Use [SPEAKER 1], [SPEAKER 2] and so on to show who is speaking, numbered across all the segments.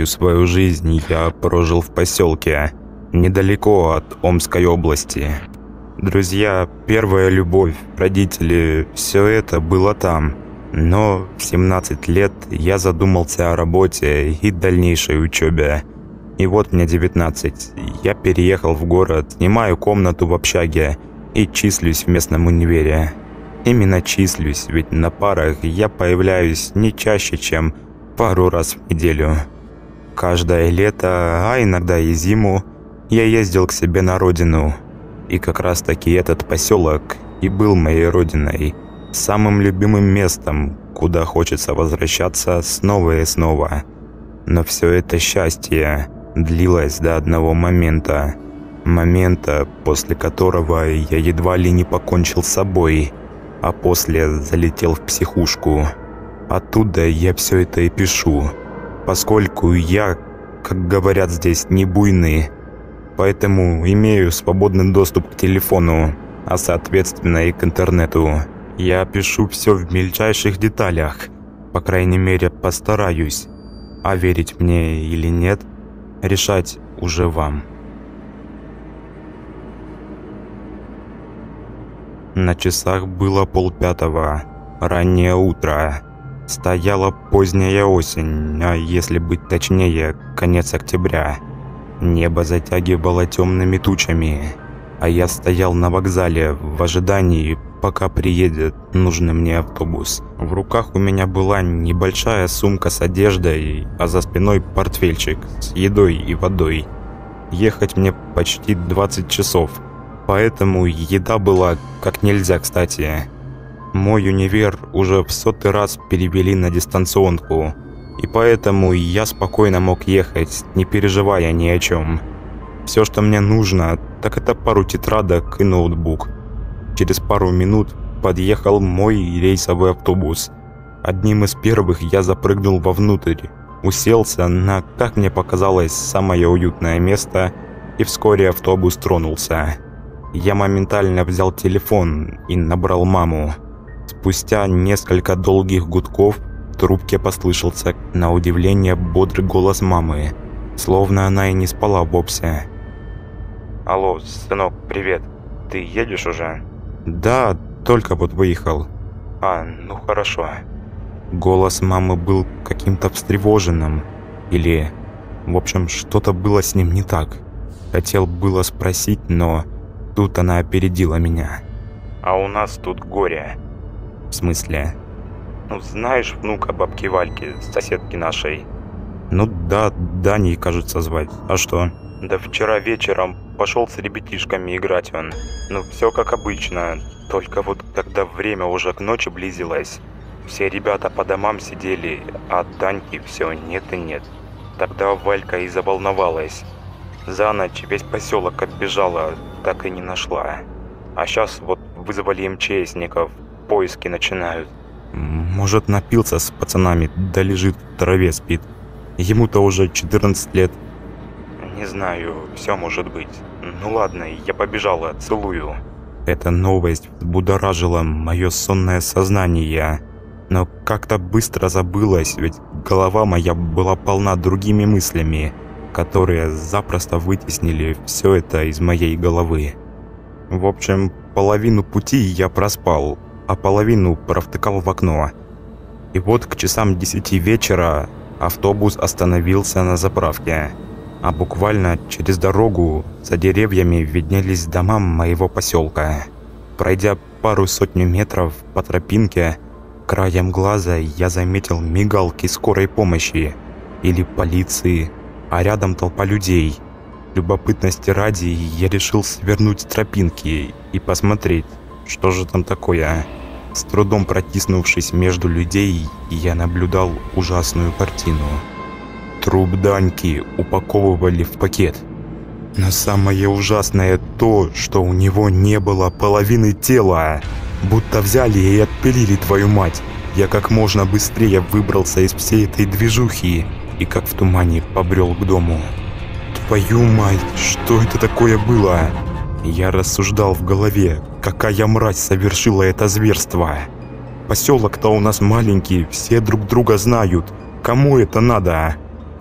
[SPEAKER 1] Всю свою жизнь я прожил в поселке, недалеко от Омской области. Друзья, первая любовь, родители, все это было там. Но в 17 лет я задумался о работе и дальнейшей учебе. И вот мне 19. Я переехал в город, снимаю комнату в общаге и числюсь в местном универе. Именно числюсь, ведь на парах я появляюсь не чаще, чем пару раз в неделю. Каждое лето, а иногда и зиму, я ездил к себе на родину. И как раз таки этот поселок и был моей родиной. Самым любимым местом, куда хочется возвращаться снова и снова. Но все это счастье длилось до одного момента. Момента, после которого я едва ли не покончил с собой, а после залетел в психушку. Оттуда я все это и пишу, поскольку я, как говорят здесь, не буйный, поэтому имею свободный доступ к телефону, а соответственно и к интернету. Я пишу все в мельчайших деталях, по крайней мере постараюсь, а верить мне или нет – решать уже вам. На часах было полпятого, раннее утро. Стояла поздняя осень, а если быть точнее, конец октября. Небо затягивало темными тучами, а я стоял на вокзале в ожидании, пока приедет нужный мне автобус. В руках у меня была небольшая сумка с одеждой, а за спиной портфельчик с едой и водой. Ехать мне почти 20 часов, поэтому еда была как нельзя кстати. Мой универ уже в сотый раз перевели на дистанционку, и поэтому я спокойно мог ехать, не переживая ни о чем. Все, что мне нужно, так это пару тетрадок и ноутбук – Через пару минут подъехал мой рейсовый автобус. Одним из первых я запрыгнул вовнутрь, уселся на, как мне показалось, самое уютное место, и вскоре автобус тронулся. Я моментально взял телефон и набрал маму. Спустя несколько долгих гудков в трубке послышался, на удивление, бодрый голос мамы, словно она и не спала вовсе. «Алло, сынок, привет. Ты едешь уже?» «Да, только вот выехал». «А, ну хорошо». Голос мамы был каким-то встревоженным. Или, в общем, что-то было с ним не так. Хотел было спросить, но тут она опередила меня. «А у нас тут горе». «В смысле?» «Ну, знаешь внука бабки Вальки, соседки нашей?» «Ну да, Даней, кажется, звать. А что?» «Да вчера вечером пошел с ребятишками играть он. Ну, все как обычно, только вот когда время уже к ночи близилось, все ребята по домам сидели, а Таньки все нет и нет. Тогда Валька и заволновалась. За ночь весь поселок оббежала, так и не нашла. А сейчас вот вызвали МЧСников, поиски начинают. Может напился с пацанами, да лежит в траве спит. Ему-то уже 14 лет. Не знаю, все может быть. Ну ладно, я побежала, целую. Эта новость будоражила мое сонное сознание. Но как-то быстро забылась, ведь голова моя была полна другими мыслями, которые запросто вытеснили все это из моей головы. В общем, половину пути я проспал, а половину провтыкал в окно. И вот к часам десяти вечера автобус остановился на заправке а буквально через дорогу за деревьями виднелись дома моего поселка. Пройдя пару сотню метров по тропинке, краем глаза я заметил мигалки скорой помощи или полиции, а рядом толпа людей. Любопытности ради я решил свернуть с тропинки и посмотреть, что же там такое. С трудом протиснувшись между людей, я наблюдал ужасную картину. Труп Даньки упаковывали в пакет. Но самое ужасное то, что у него не было половины тела. Будто взяли и отпилили твою мать. Я как можно быстрее выбрался из всей этой движухи и как в тумане побрел к дому. Твою мать, что это такое было? Я рассуждал в голове, какая мразь совершила это зверство. Поселок-то у нас маленький, все друг друга знают. Кому это надо?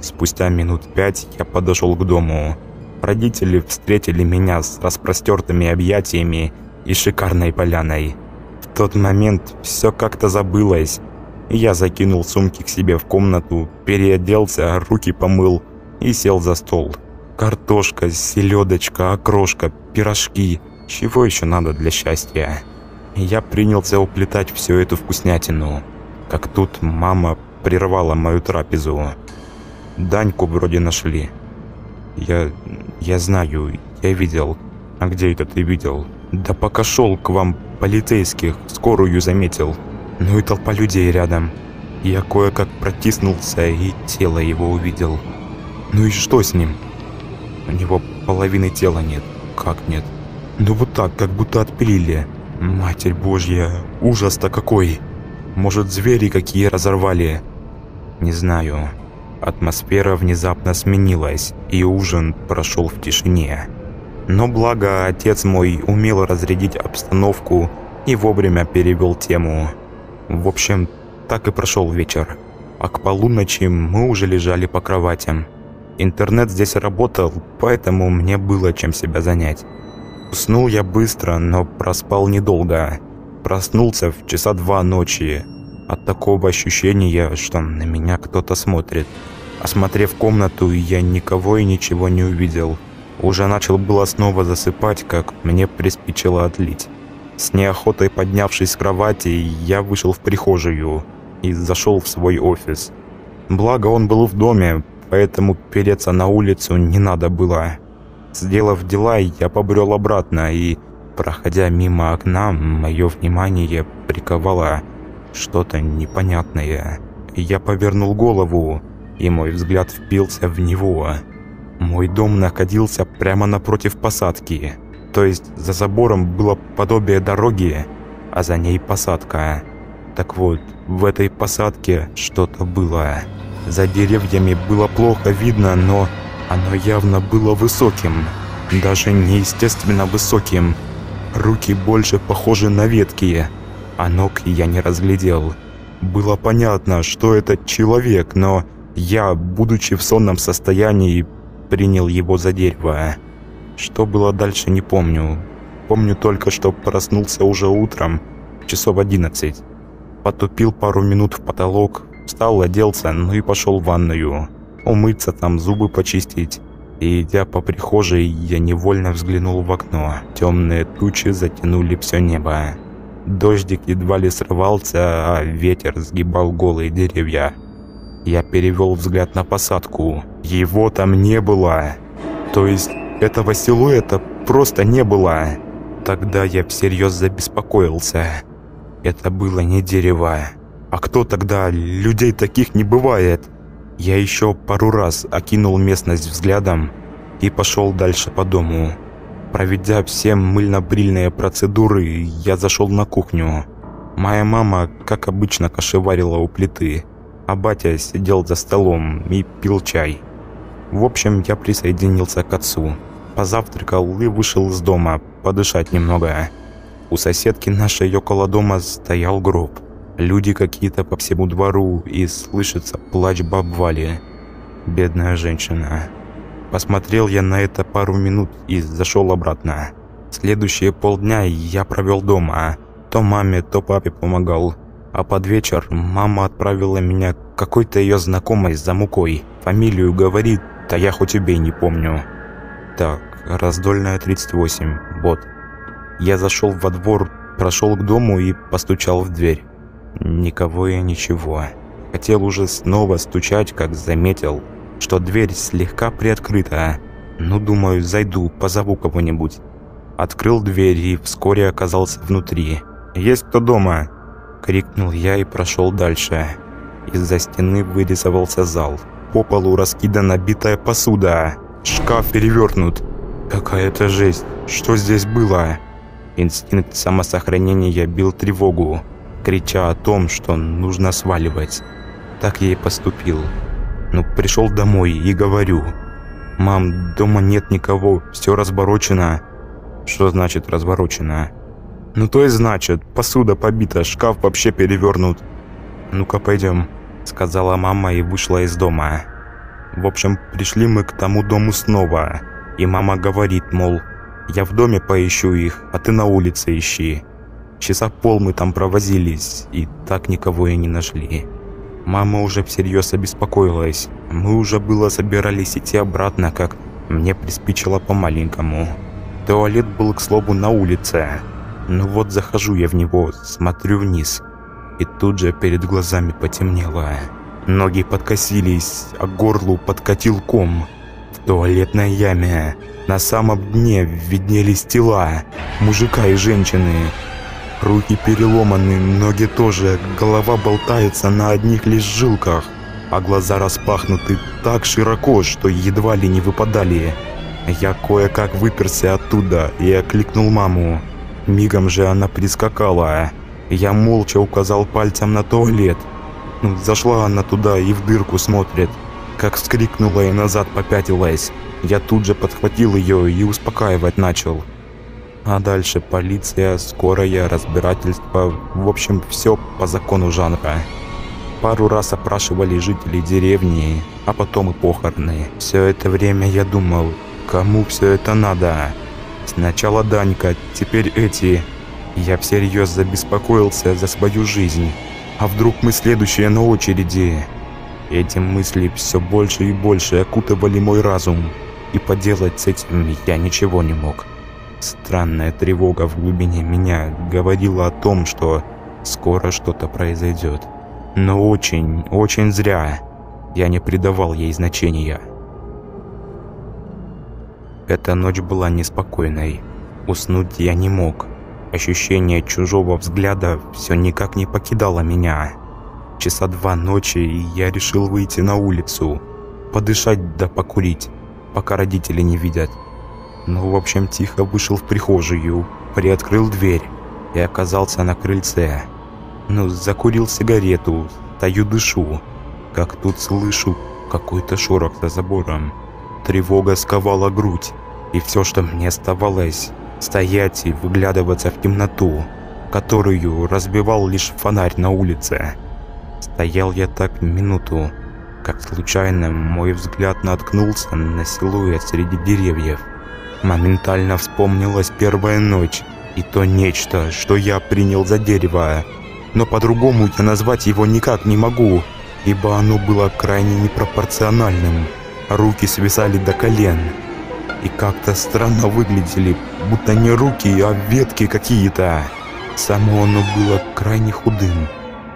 [SPEAKER 1] Спустя минут пять я подошел к дому. Родители встретили меня с распростертыми объятиями и шикарной поляной. В тот момент все как-то забылось. Я закинул сумки к себе в комнату, переоделся, руки помыл и сел за стол. Картошка, селедочка, окрошка, пирожки. Чего еще надо для счастья? Я принялся уплетать всю эту вкуснятину. Как тут мама прервала мою трапезу. Даньку вроде нашли. Я... я знаю, я видел. А где это ты видел? Да пока шел к вам полицейских, скорую заметил. Ну и толпа людей рядом. Я кое-как протиснулся и тело его увидел. Ну и что с ним? У него половины тела нет. Как нет? Ну вот так, как будто отпилили. Матерь Божья, ужас-то какой! Может, звери какие разорвали? Не знаю. Атмосфера внезапно сменилась, и ужин прошел в тишине. Но благо отец мой умел разрядить обстановку и вовремя перевел тему. В общем, так и прошел вечер. А к полуночи мы уже лежали по кроватям. Интернет здесь работал, поэтому мне было чем себя занять. Уснул я быстро, но проспал недолго. Проснулся в часа два ночи. От такого ощущения, что на меня кто-то смотрит. Осмотрев комнату, я никого и ничего не увидел. Уже начал было снова засыпать, как мне приспичило отлить. С неохотой поднявшись с кровати, я вышел в прихожую и зашел в свой офис. Благо он был в доме, поэтому переться на улицу не надо было. Сделав дела, я побрел обратно и, проходя мимо окна, мое внимание приковало что-то непонятное. Я повернул голову, и мой взгляд впился в него. Мой дом находился прямо напротив посадки. То есть за забором было подобие дороги, а за ней посадка. Так вот, в этой посадке что-то было. За деревьями было плохо видно, но оно явно было высоким, даже неестественно высоким. Руки больше похожи на ветки, а ног я не разглядел. Было понятно, что это человек, но я, будучи в сонном состоянии, принял его за дерево. Что было дальше, не помню. Помню только, что проснулся уже утром, часов одиннадцать. Потупил пару минут в потолок, встал, оделся, ну и пошел в ванную умыться там, зубы почистить. И идя по прихожей, я невольно взглянул в окно. Темные тучи затянули все небо. Дождик едва ли срывался, а ветер сгибал голые деревья. Я перевел взгляд на посадку. Его там не было. То есть этого силуэта просто не было. Тогда я всерьез забеспокоился. Это было не дерево. А кто тогда? Людей таких не бывает. Я еще пару раз окинул местность взглядом и пошел дальше по дому. Проведя все мыльно-брильные процедуры, я зашел на кухню. Моя мама, как обычно, кашеварила у плиты, а батя сидел за столом и пил чай. В общем, я присоединился к отцу. Позавтракал и вышел из дома подышать немного. У соседки нашей около дома стоял гроб. Люди какие-то по всему двору, и слышится плач баб Вали. Бедная женщина. Посмотрел я на это пару минут и зашел обратно. Следующие полдня я провел дома. То маме, то папе помогал. А под вечер мама отправила меня к какой-то ее знакомой за мукой. Фамилию говорит, да я хоть убей не помню. Так, раздольная 38, вот. Я зашел во двор, прошел к дому и постучал в дверь. Никого и ничего. Хотел уже снова стучать, как заметил, что дверь слегка приоткрыта. Ну, думаю, зайду, позову кого-нибудь. Открыл дверь и вскоре оказался внутри. «Есть кто дома?» Крикнул я и прошел дальше. Из-за стены вырисовался зал. По полу раскидана битая посуда. Шкаф перевернут. Какая-то жесть. Что здесь было? Инстинкт самосохранения бил тревогу крича о том, что нужно сваливать. Так я и поступил. Ну, пришел домой и говорю. «Мам, дома нет никого, все разворочено». «Что значит разворочено?» «Ну, то и значит, посуда побита, шкаф вообще перевернут». «Ну-ка, пойдем», — сказала мама и вышла из дома. В общем, пришли мы к тому дому снова. И мама говорит, мол, я в доме поищу их, а ты на улице ищи. Часа пол мы там провозились, и так никого и не нашли. Мама уже всерьез обеспокоилась. Мы уже было собирались идти обратно, как мне приспичило по-маленькому. Туалет был, к слову, на улице. Ну вот захожу я в него, смотрю вниз. И тут же перед глазами потемнело. Ноги подкосились, а горлу подкатил ком. В туалетной яме на самом дне виднелись тела мужика и женщины. Руки переломаны, ноги тоже, голова болтается на одних лишь жилках, а глаза распахнуты так широко, что едва ли не выпадали. Я кое-как выперся оттуда и окликнул маму. Мигом же она прискакала. Я молча указал пальцем на туалет. Ну, зашла она туда и в дырку смотрит. Как вскрикнула и назад попятилась. Я тут же подхватил ее и успокаивать начал. А дальше полиция, скорая, разбирательство, в общем, все по закону жанра. Пару раз опрашивали жителей деревни, а потом и похороны. Все это время я думал, кому все это надо? Сначала Данька, теперь эти. Я всерьез забеспокоился за свою жизнь. А вдруг мы следующие на очереди? Эти мысли все больше и больше окутывали мой разум, и поделать с этим я ничего не мог. Странная тревога в глубине меня говорила о том, что скоро что-то произойдет. Но очень, очень зря я не придавал ей значения. Эта ночь была неспокойной. Уснуть я не мог. Ощущение чужого взгляда все никак не покидало меня. Часа два ночи, и я решил выйти на улицу. Подышать да покурить, пока родители не видят. Ну, в общем, тихо вышел в прихожую, приоткрыл дверь и оказался на крыльце. Ну, закурил сигарету, стою дышу, как тут слышу какой-то шорох за забором. Тревога сковала грудь, и все, что мне оставалось, стоять и выглядываться в темноту, которую разбивал лишь фонарь на улице. Стоял я так минуту, как случайно мой взгляд наткнулся на силуэт среди деревьев. Моментально вспомнилась первая ночь и то нечто, что я принял за дерево. Но по-другому я назвать его никак не могу, ибо оно было крайне непропорциональным. Руки свисали до колен и как-то странно выглядели, будто не руки, а ветки какие-то. Само оно было крайне худым.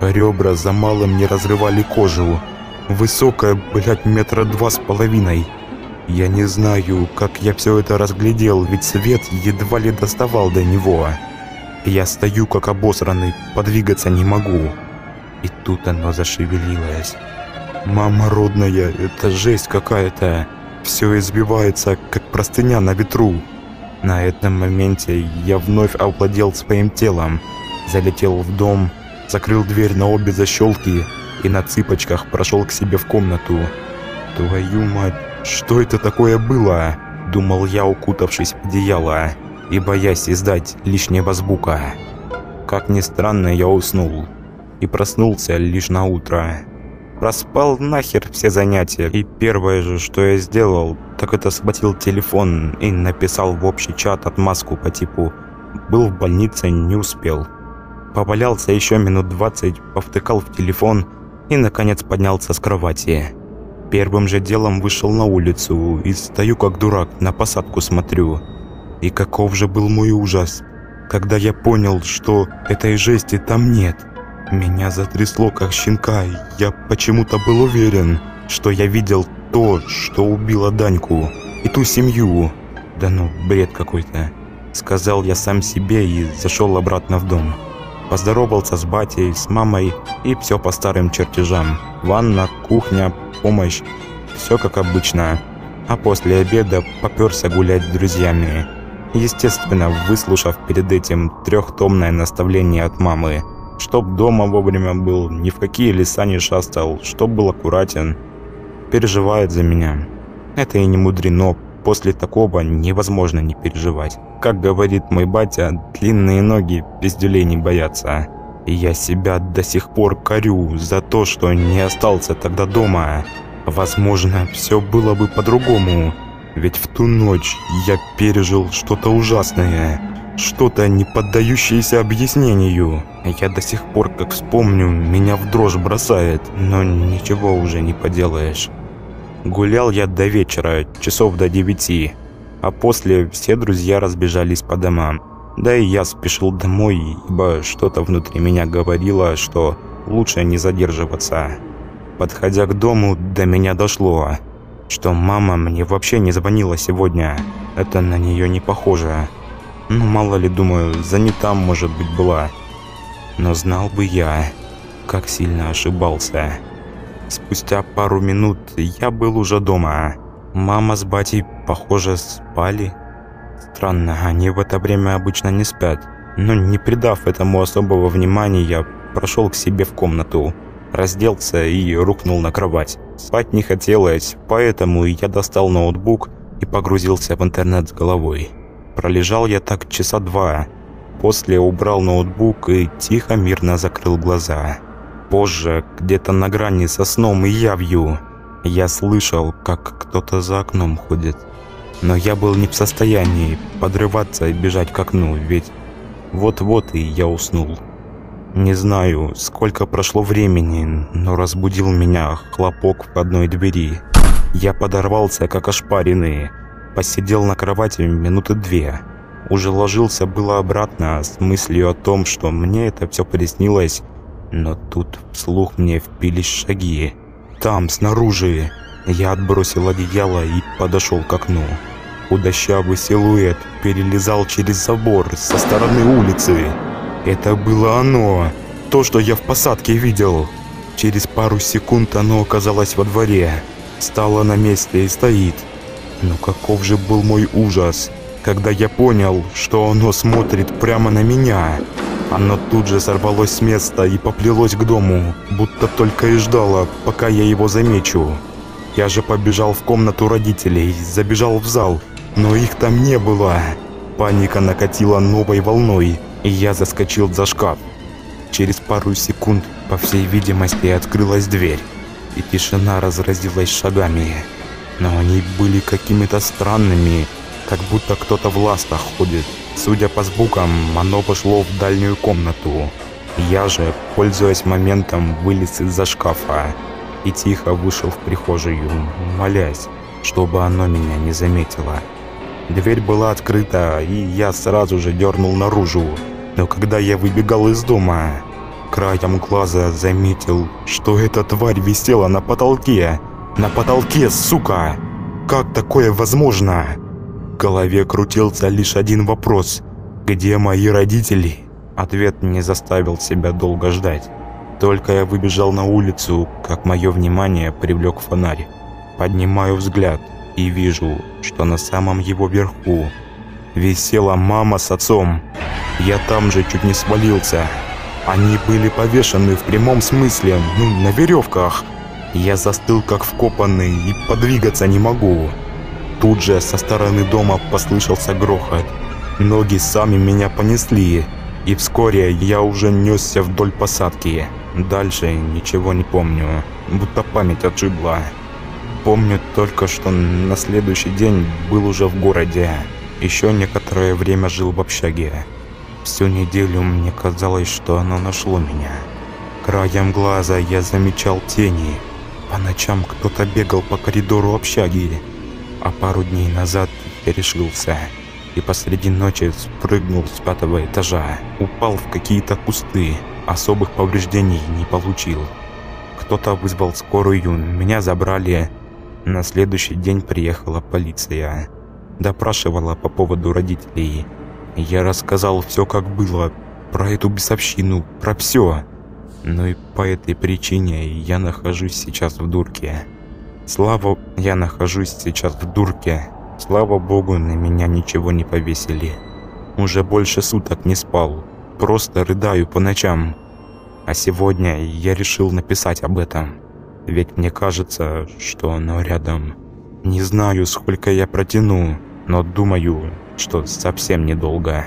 [SPEAKER 1] Ребра за малым не разрывали кожу. Высокое, блядь, метра два с половиной. Я не знаю, как я все это разглядел, ведь свет едва ли доставал до него. Я стою как обосранный, подвигаться не могу. И тут оно зашевелилось. Мама родная, это жесть какая-то. Все избивается, как простыня на ветру. На этом моменте я вновь овладел своим телом. Залетел в дом, закрыл дверь на обе защелки и на цыпочках прошел к себе в комнату. Твою мать, что это такое было? Думал я, укутавшись в одеяло и боясь издать лишнего звука. Как ни странно, я уснул и проснулся лишь на утро. Проспал нахер все занятия, и первое же, что я сделал, так это схватил телефон и написал в общий чат отмазку по типу «Был в больнице, не успел». Повалялся еще минут 20, повтыкал в телефон и, наконец, поднялся с кровати. Первым же делом вышел на улицу и стою как дурак, на посадку смотрю. И каков же был мой ужас, когда я понял, что этой жести там нет. Меня затрясло как щенка, я почему-то был уверен, что я видел то, что убило Даньку, и ту семью. Да ну, бред какой-то. Сказал я сам себе и зашел обратно в дом. Поздоровался с батей, с мамой и все по старым чертежам. Ванна, кухня, помощь. Все как обычно. А после обеда поперся гулять с друзьями. Естественно, выслушав перед этим трехтомное наставление от мамы. Чтоб дома вовремя был, ни в какие леса не шастал, чтоб был аккуратен. Переживает за меня. Это и не мудрено, после такого невозможно не переживать. Как говорит мой батя, длинные ноги пиздюлей не боятся. И я себя до сих пор корю за то, что не остался тогда дома. Возможно, все было бы по-другому. Ведь в ту ночь я пережил что-то ужасное, что-то не поддающееся объяснению. Я до сих пор, как вспомню, меня в дрожь бросает, но ничего уже не поделаешь. Гулял я до вечера, часов до девяти, а после все друзья разбежались по домам. Да и я спешил домой, ибо что-то внутри меня говорило, что лучше не задерживаться. Подходя к дому, до меня дошло, что мама мне вообще не звонила сегодня. Это на нее не похоже. Ну, мало ли, думаю, занята, может быть, была. Но знал бы я, как сильно ошибался. Спустя пару минут я был уже дома. Мама с батей, похоже, спали. Странно, они в это время обычно не спят. Но не придав этому особого внимания, я прошел к себе в комнату, разделся и рухнул на кровать. Спать не хотелось, поэтому я достал ноутбук и погрузился в интернет с головой. Пролежал я так часа два. После убрал ноутбук и тихо, мирно закрыл глаза. Позже, где-то на грани со сном и явью, я слышал, как кто-то за окном ходит. Но я был не в состоянии подрываться и бежать к окну, ведь вот-вот и я уснул. Не знаю, сколько прошло времени, но разбудил меня хлопок в одной двери. Я подорвался, как ошпаренный. Посидел на кровати минуты две. Уже ложился было обратно с мыслью о том, что мне это все приснилось. Но тут вслух мне впились шаги. Там, снаружи. Я отбросил одеяло и подошел к окну. Худощавый силуэт перелезал через забор со стороны улицы. Это было оно, то, что я в посадке видел. Через пару секунд оно оказалось во дворе, стало на месте и стоит. Но каков же был мой ужас, когда я понял, что оно смотрит прямо на меня. Оно тут же сорвалось с места и поплелось к дому, будто только и ждало, пока я его замечу. Я же побежал в комнату родителей, забежал в зал, но их там не было. Паника накатила новой волной, и я заскочил за шкаф. Через пару секунд, по всей видимости, открылась дверь, и тишина разразилась шагами. Но они были какими-то странными, как будто кто-то в ластах ходит. Судя по звукам, оно пошло в дальнюю комнату. Я же, пользуясь моментом, вылез из-за шкафа и тихо вышел в прихожую, молясь, чтобы оно меня не заметило. Дверь была открыта, и я сразу же дернул наружу. Но когда я выбегал из дома, краем глаза заметил, что эта тварь висела на потолке. На потолке, сука! Как такое возможно? В голове крутился лишь один вопрос. Где мои родители? Ответ не заставил себя долго ждать. Только я выбежал на улицу, как мое внимание привлек фонарь. Поднимаю взгляд и вижу, что на самом его верху висела мама с отцом. Я там же чуть не свалился. Они были повешены в прямом смысле, ну, на веревках. Я застыл как вкопанный и подвигаться не могу. Тут же со стороны дома послышался грохот. Ноги сами меня понесли, и вскоре я уже несся вдоль посадки. Дальше ничего не помню, будто память отшибла. Помню только, что на следующий день был уже в городе. Еще некоторое время жил в общаге. Всю неделю мне казалось, что оно нашло меня. Краем глаза я замечал тени. По ночам кто-то бегал по коридору общаги. А пару дней назад я решился и посреди ночи спрыгнул с пятого этажа. Упал в какие-то кусты. Особых повреждений не получил. Кто-то вызвал скорую, меня забрали на следующий день приехала полиция. Допрашивала по поводу родителей. Я рассказал все как было, про эту бесовщину, про все. Но и по этой причине я нахожусь сейчас в дурке. Слава, я нахожусь сейчас в дурке. Слава богу, на меня ничего не повесили. Уже больше суток не спал. Просто рыдаю по ночам. А сегодня я решил написать об этом. Ведь мне кажется, что оно рядом. Не знаю, сколько я протяну, но думаю, что совсем недолго.